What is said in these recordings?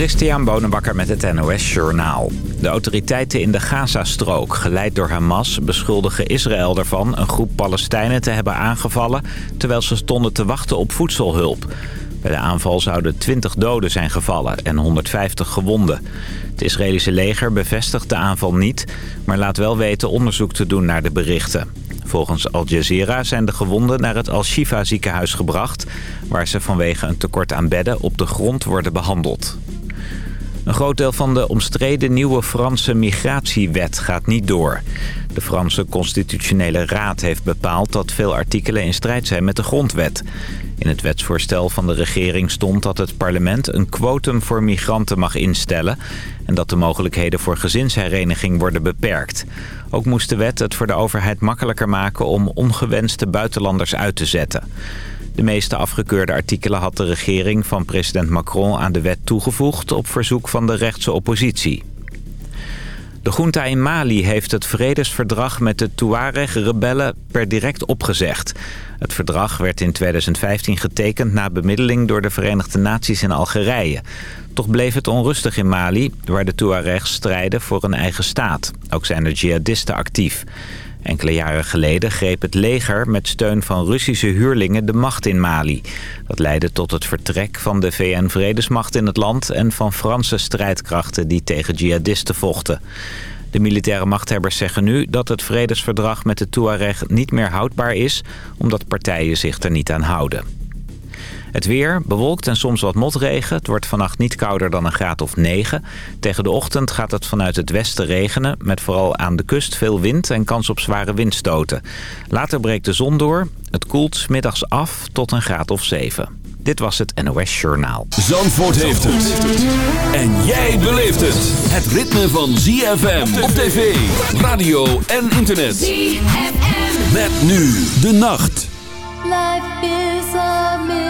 Christian Bonenbakker met het NOS Journaal. De autoriteiten in de Gazastrook, geleid door Hamas, beschuldigen Israël ervan... een groep Palestijnen te hebben aangevallen... terwijl ze stonden te wachten op voedselhulp. Bij de aanval zouden 20 doden zijn gevallen en 150 gewonden. Het Israëlische leger bevestigt de aanval niet... maar laat wel weten onderzoek te doen naar de berichten. Volgens Al Jazeera zijn de gewonden naar het Al-Shifa ziekenhuis gebracht... waar ze vanwege een tekort aan bedden op de grond worden behandeld. Een groot deel van de omstreden nieuwe Franse migratiewet gaat niet door. De Franse Constitutionele Raad heeft bepaald dat veel artikelen in strijd zijn met de grondwet. In het wetsvoorstel van de regering stond dat het parlement een quotum voor migranten mag instellen... en dat de mogelijkheden voor gezinshereniging worden beperkt. Ook moest de wet het voor de overheid makkelijker maken om ongewenste buitenlanders uit te zetten. De meeste afgekeurde artikelen had de regering van president Macron aan de wet toegevoegd op verzoek van de rechtse oppositie. De junta in Mali heeft het vredesverdrag met de Tuareg-rebellen per direct opgezegd. Het verdrag werd in 2015 getekend na bemiddeling door de Verenigde Naties in Algerije. Toch bleef het onrustig in Mali, waar de Tuaregs strijden voor een eigen staat. Ook zijn er jihadisten actief. Enkele jaren geleden greep het leger met steun van Russische huurlingen de macht in Mali. Dat leidde tot het vertrek van de VN-vredesmacht in het land... en van Franse strijdkrachten die tegen jihadisten vochten. De militaire machthebbers zeggen nu dat het vredesverdrag met de Tuareg niet meer houdbaar is... omdat partijen zich er niet aan houden. Het weer, bewolkt en soms wat motregen. Het wordt vannacht niet kouder dan een graad of 9. Tegen de ochtend gaat het vanuit het westen regenen... met vooral aan de kust veel wind en kans op zware windstoten. Later breekt de zon door. Het koelt middags af tot een graad of 7. Dit was het NOS Journaal. Zandvoort heeft het. En jij beleeft het. Het ritme van ZFM op tv, radio en internet. ZFM. Met nu de nacht. Life is a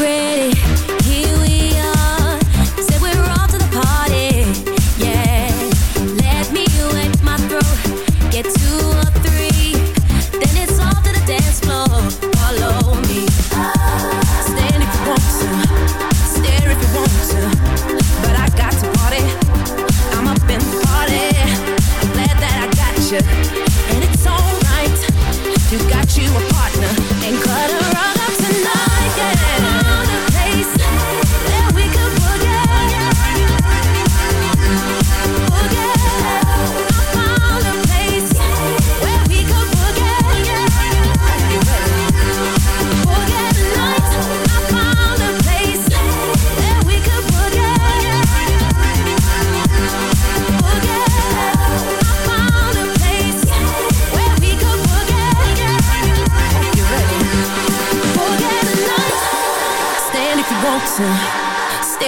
rain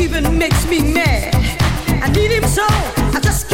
even makes me mad. I need him so, I just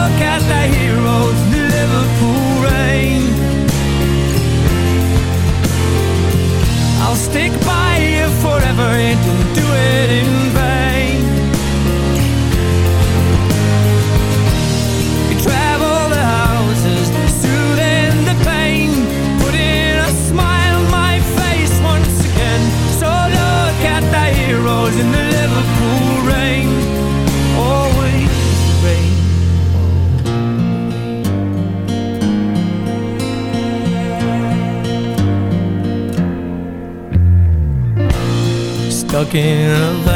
look at the heroes Liverpool rain. talking of.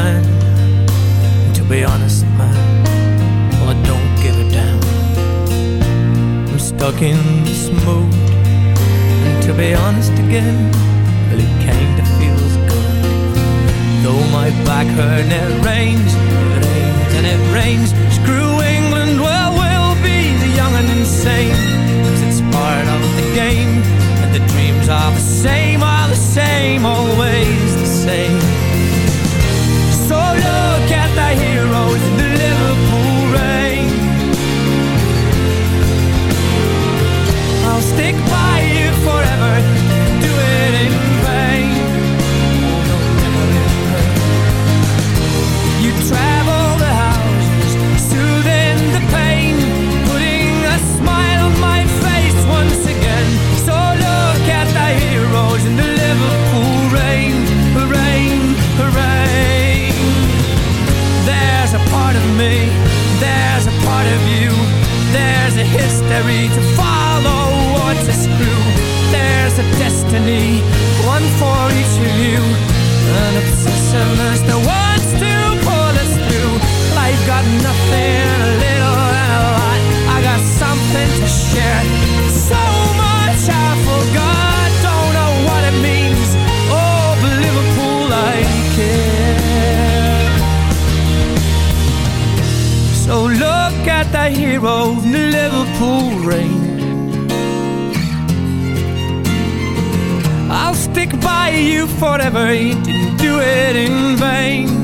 You forever. Didn't do it in vain.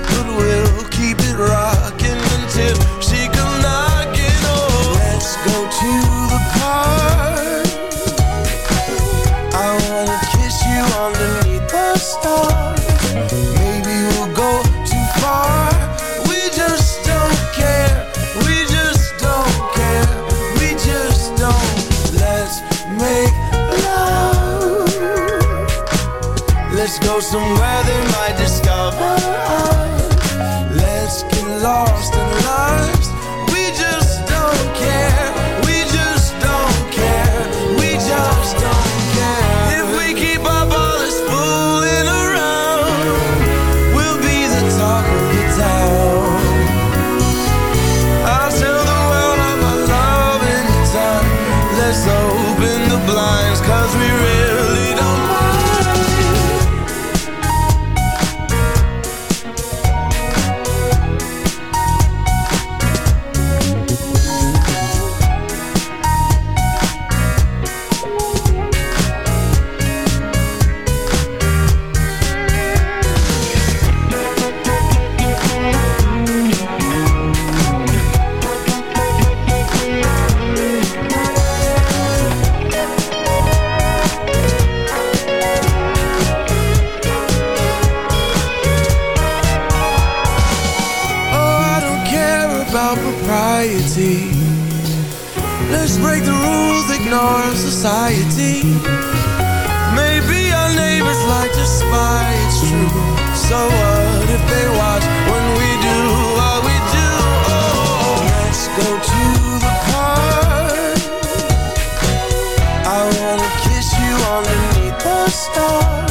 stars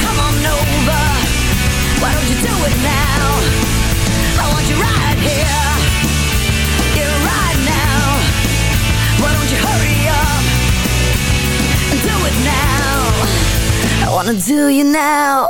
come over? Why don't you do it now? I want you right here. Yeah, right now. Why don't you hurry up and do it now? I wanna do you now.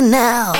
Now.